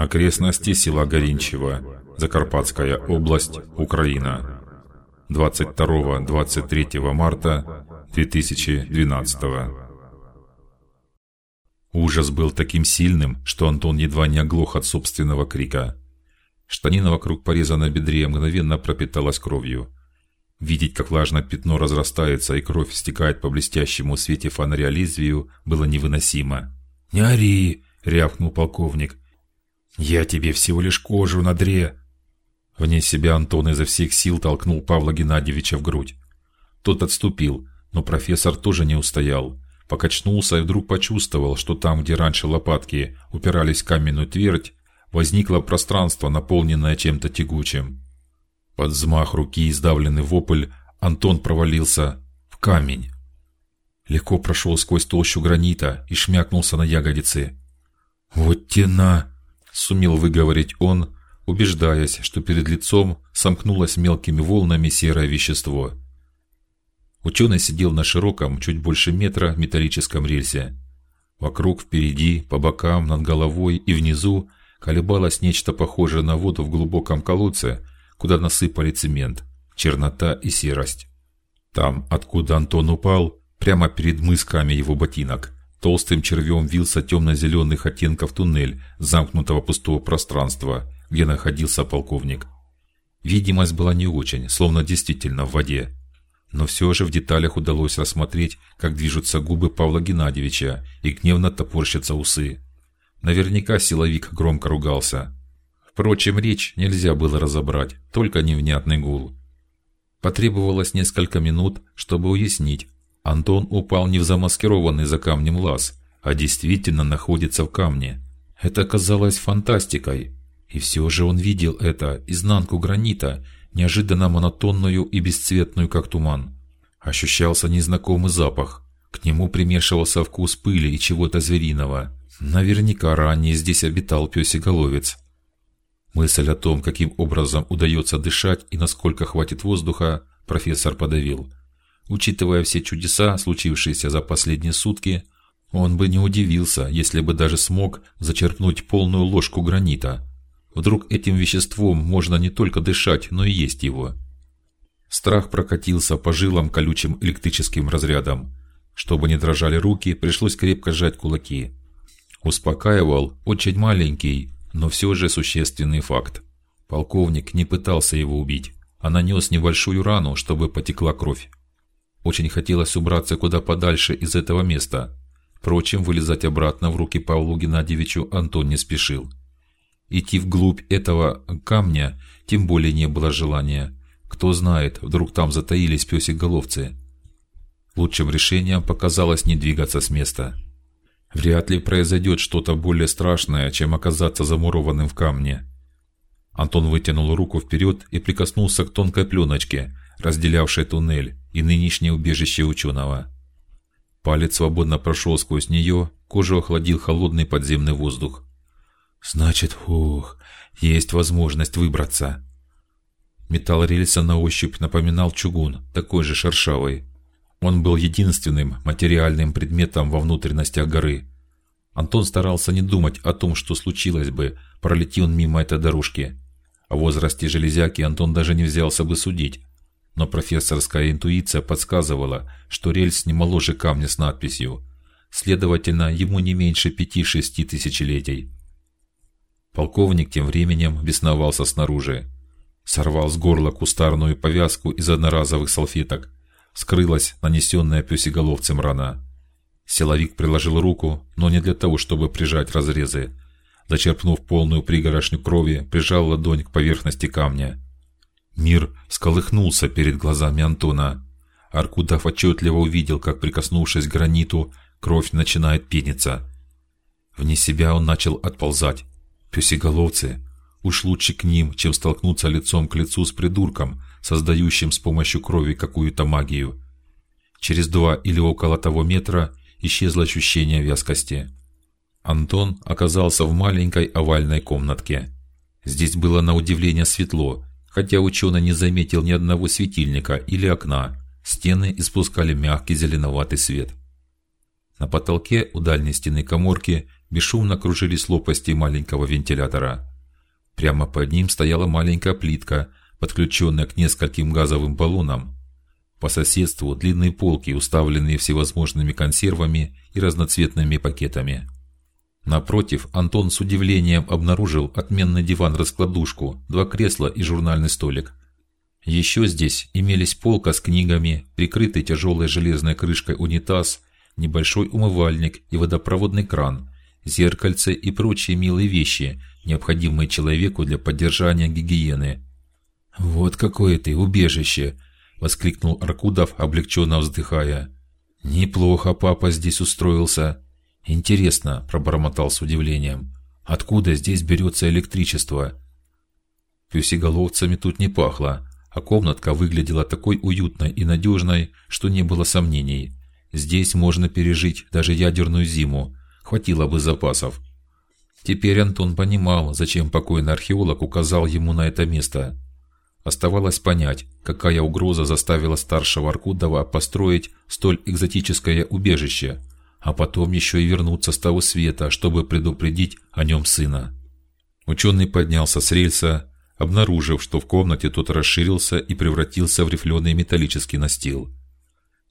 Окрестности села Горинчево, Закарпатская область, Украина. 22-23 марта 2012 Ужас был таким сильным, что Антон едва не оглох от собственного крика. Штанина вокруг пореза на бедре мгновенно пропиталась кровью. Видеть, как влажное пятно разрастается и кровь стекает по блестящему свете фонаря лезвию, было невыносимо. Не ори, рявкнул полковник. Я тебе всего лишь кожу надре. Вне себя Антон изо всех сил толкнул Павла Геннадьевича в грудь. Тот отступил, но профессор тоже не устоял. Покачнулся и вдруг почувствовал, что там, где раньше лопатки упирались в каменную твердь, возникло пространство, наполненное чем-то тягучим. Под взмах руки и сдавленный вопль Антон провалился в камень. Легко прошел сквозь толщу гранита и шмякнулся на ягодицы. Вот тена! Сумел выговорить он, убеждаясь, что перед лицом сомкнулось мелкими волнами серое вещество. Ученый сидел на широком, чуть больше метра металлическом рельсе. Вокруг, впереди, по бокам, над головой и внизу колебалось нечто похожее на воду в глубоком колодце, куда насыпали цемент, чернота и серость. Там, откуда Антон упал, прямо перед мысками его ботинок, Толстым червем вился темно-зеленых оттенков туннель замкнутого пустого пространства, где находился полковник. Видимость была не очень, словно действительно в воде, но все же в деталях удалось рассмотреть, как движутся губы Павла Геннадьевича и гневно топорщатся усы. Наверняка силовик громко ругался. Впрочем, речь нельзя было разобрать, только невнятный гул. Потребовалось несколько минут, чтобы уяснить, Антон упал не в замаскированный за камнем лаз, а действительно находится в камне. Это казалось фантастикой, и все же он видел это изнанку гранита, неожиданно монотонную и бесцветную, как туман. Ощущался незнакомый запах, к нему примешивался вкус пыли и чего-то звериного. Наверняка ранее здесь обитал песеголовец. Мысль о том, каким образом удается дышать и насколько хватит воздуха, профессор подавил. Учитывая все чудеса, случившиеся за последние сутки, он бы не удивился, если бы даже смог зачерпнуть полную ложку гранита. Вдруг этим веществом можно не только дышать, но и есть его. Страх прокатился по жилам колючим электрическим разрядом. Чтобы не дрожали руки, пришлось крепко сжать кулаки. Успокаивал очень маленький, но все же существенный факт. Полковник не пытался его убить, а нанес небольшую рану, чтобы потекла кровь. Очень хотелось убраться куда подальше из этого места. Впрочем, вылезать обратно в руки Павлу Геннадьевичу Антон не спешил. Идти вглубь этого камня тем более не было желания. Кто знает, вдруг там затаились песик-головцы. Лучшим решением показалось не двигаться с места. Вряд ли произойдет что-то более страшное, чем оказаться замурованным в камне. Антон вытянул руку вперед и прикоснулся к тонкой пленочке, разделявшей туннель и нынешнее убежище ученого. Палец свободно прошел сквозь нее, кожу охладил холодный подземный воздух. Значит, ух, есть возможность выбраться. Металл рельса на ощупь напоминал чугун, такой же шершавый. Он был единственным материальным предметом во внутренностях горы. Антон старался не думать о том, что случилось бы, пролети он мимо этой дорожки. О возрасте железяки Антон даже не взялся бы судить но профессорская интуиция подсказывала, что рельс не моложе камня с надписью, следовательно, ему не меньше пяти-шести тысячелетий. Полковник тем временем бесновался снаружи, сорвал с горла кустарную повязку из одноразовых салфеток, скрылась нанесенная пёсеголовцем рана. Силовик приложил руку, но не для того, чтобы прижать разрезы. Зачерпнув полную пригорошню крови, прижал ладонь к поверхности камня Мир сколыхнулся перед глазами Антона. Аркудов отчетливо увидел, как прикоснувшись к граниту, кровь начинает пениться. Вне себя он начал отползать. Песеголовцы. Уж лучше к ним, чем столкнуться лицом к лицу с придурком, создающим с помощью крови какую-то магию. Через два или около того метра исчезло ощущение вязкости. Антон оказался в маленькой овальной комнатке. Здесь было на удивление светло, хотя ученый не заметил ни одного светильника или окна. Стены испускали мягкий зеленоватый свет. На потолке у дальней стены каморки бесшумно кружились лопасти маленького вентилятора. Прямо под ним стояла маленькая плитка, подключенная к нескольким газовым баллонам. По соседству длинные полки, уставленные всевозможными консервами и разноцветными пакетами. Напротив, Антон с удивлением обнаружил отменный диван-раскладушку, два кресла и журнальный столик. Еще здесь имелись полка с книгами, прикрытый тяжелой железной крышкой унитаз, небольшой умывальник и водопроводный кран, зеркальце и прочие милые вещи, необходимые человеку для поддержания гигиены. Вот какое ты убежище, воскликнул Аркудов, облегченно вздыхая. Неплохо папа здесь устроился. Интересно, пробормотал с удивлением. Откуда здесь берется электричество? Пюсиголовцами тут не пахло, а комнатка выглядела такой уютной и надежной, что не было сомнений. Здесь можно пережить даже ядерную зиму, хватило бы запасов. Теперь Антон понимал, зачем покойный археолог указал ему на это место. Оставалось понять, какая угроза заставила старшего Аркудова построить столь экзотическое убежище, а потом еще и вернуться с того света, чтобы предупредить о нем сына. Ученый поднялся с рельса, обнаружив, что в комнате тот расширился и превратился в рифленый металлический настил.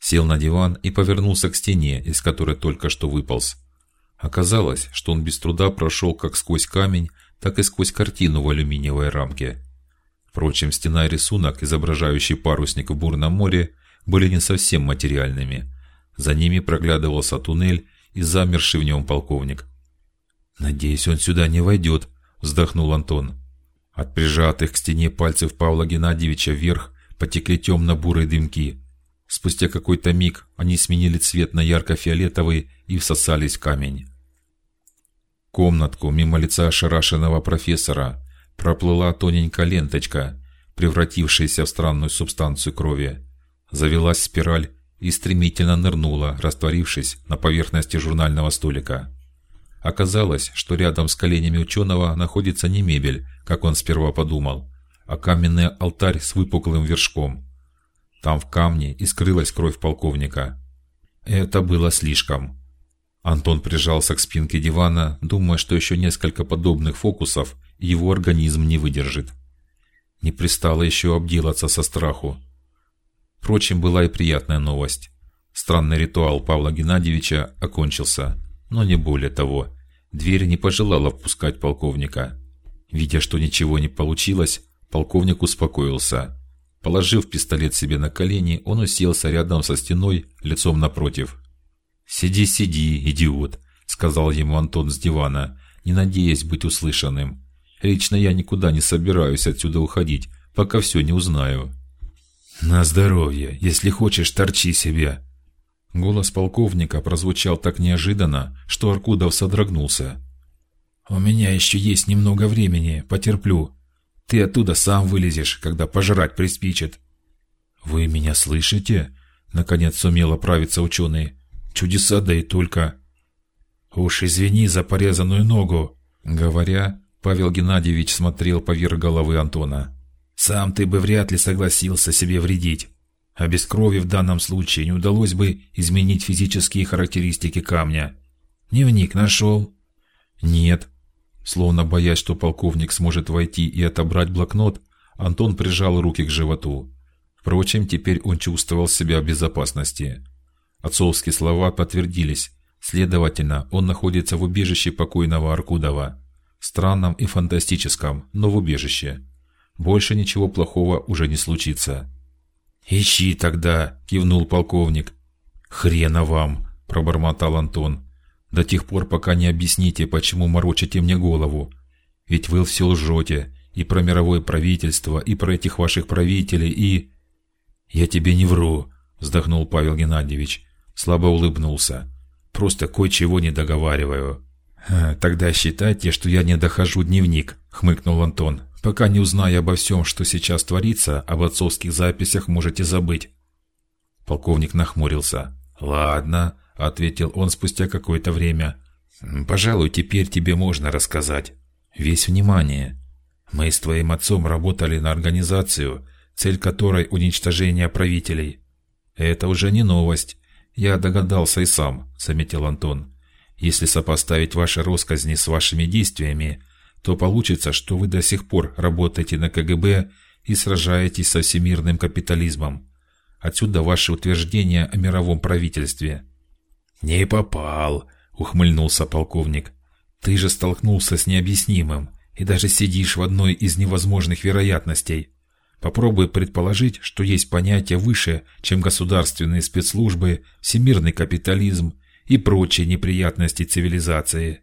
Сел на диван и повернулся к стене, из которой только что выполз. Оказалось, что он без труда прошел как сквозь камень, так и сквозь картину в алюминиевой рамке. Впрочем, стена и рисунок, изображающий парусник в бурном море, были не совсем материальными. За ними проглядывался туннель и замерший в нем полковник. Надеюсь, он сюда не войдет, вздохнул Антон. От прижатых к стене пальцев Павла Геннадьевича вверх потекли темно-бурые дымки. Спустя какой-то миг они сменили цвет на ярко-фиолетовый и всосались в камень. Комнатку мимо лица ошарашенного профессора проплыла тоненькая ленточка, превратившаяся в странную субстанцию крови. Завелась спираль и стремительно нырнула, растворившись на поверхности журнального столика. Оказалось, что рядом с коленями ученого находится не мебель, как он сперва подумал, а каменный алтарь с выпуклым вершком. Там в камне и скрылась кровь полковника. Это было слишком. Антон прижался к спинке дивана, думая, что еще несколько подобных фокусов его организм не выдержит. Не пристало еще обделаться со страху. Впрочем, была и приятная новость. Странный ритуал Павла Геннадьевича окончился, но не более того. Дверь не пожелала впускать полковника. Видя, что ничего не получилось, полковник успокоился. Положив пистолет себе на колени, он уселся рядом со стеной, лицом напротив. Сиди, сиди, идиот, сказал ему Антон с дивана, не надеясь быть услышанным. Лично я никуда не собираюсь отсюда уходить, пока все не узнаю. На здоровье, если хочешь, торчи себе. Голос полковника прозвучал так неожиданно, что Аркудов содрогнулся. У меня еще есть немного времени, потерплю. Ты оттуда сам вылезешь, когда пожрать приспичит. Вы меня слышите? Наконец сумел оправиться ученый. Чудеса, да и только. Уж извини за порезанную ногу. Говоря, Павел Геннадьевич смотрел поверх головы Антона. Сам ты бы вряд ли согласился себе вредить. А без крови в данном случае не удалось бы изменить физические характеристики камня. Дневник нашел? Нет. Словно боясь, что полковник сможет войти и отобрать блокнот, Антон прижал руки к животу. Впрочем, теперь он чувствовал себя в безопасности. Отцовские слова подтвердились. Следовательно, он находится в убежище покойного Аркудова, странном и фантастическом, но в убежище. Больше ничего плохого уже не случится. Ищи тогда, кивнул полковник. Хрена вам, пробормотал Антон. До тех пор, пока не объясните, почему морочите мне голову. Ведь вы все лжете и про мировое правительство, и про этих ваших правителей, и я тебе не вру, вздохнул Павел Геннадьевич слабо улыбнулся. Просто кое-чего не договариваю. Тогда считайте, что я не дохожу дневник, хмыкнул Антон. Пока не узнаю обо всем, что сейчас творится, об отцовских записях можете забыть. Полковник нахмурился. Ладно, ответил он спустя какое-то время. Пожалуй, теперь тебе можно рассказать. Весь внимание. Мы с твоим отцом работали на организацию, цель которой уничтожение правителей. Это уже не новость. Я догадался и сам, заметил Антон. Если сопоставить ваши россказни с вашими действиями, то получится, что вы до сих пор работаете на КГБ и сражаетесь со всемирным капитализмом. Отсюда ваше утверждение о мировом правительстве. Не попал, ухмыльнулся полковник. Ты же столкнулся с необъяснимым и даже сидишь в одной из невозможных вероятностей. Попробуй предположить, что есть понятие выше, чем государственные спецслужбы, всемирный капитализм и прочие неприятности цивилизации.